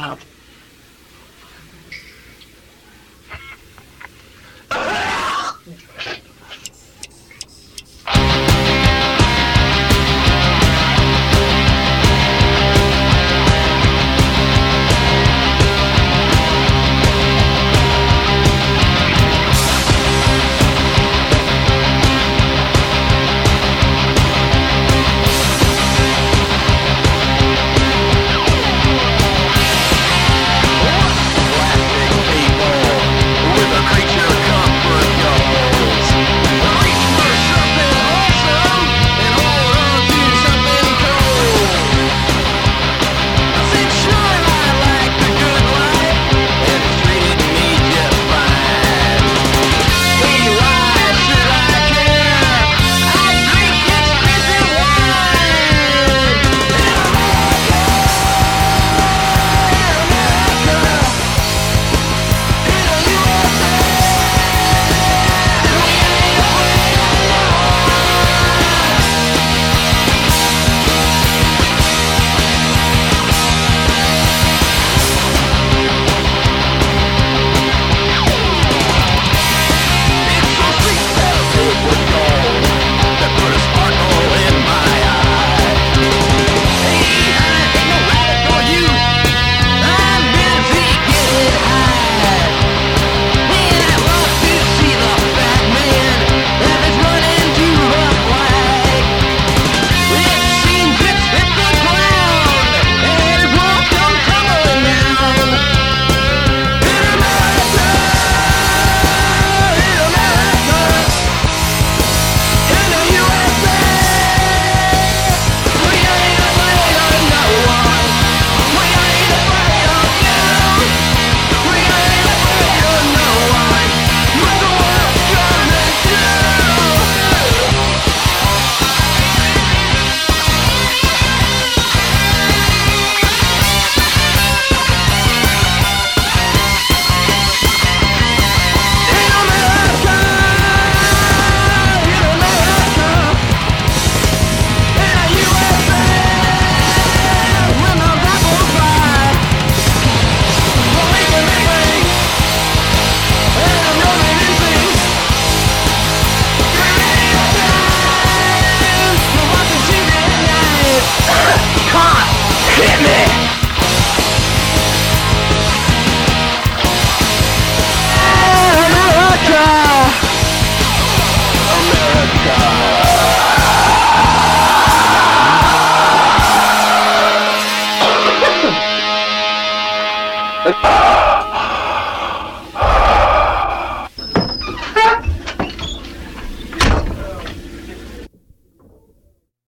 up. Ah!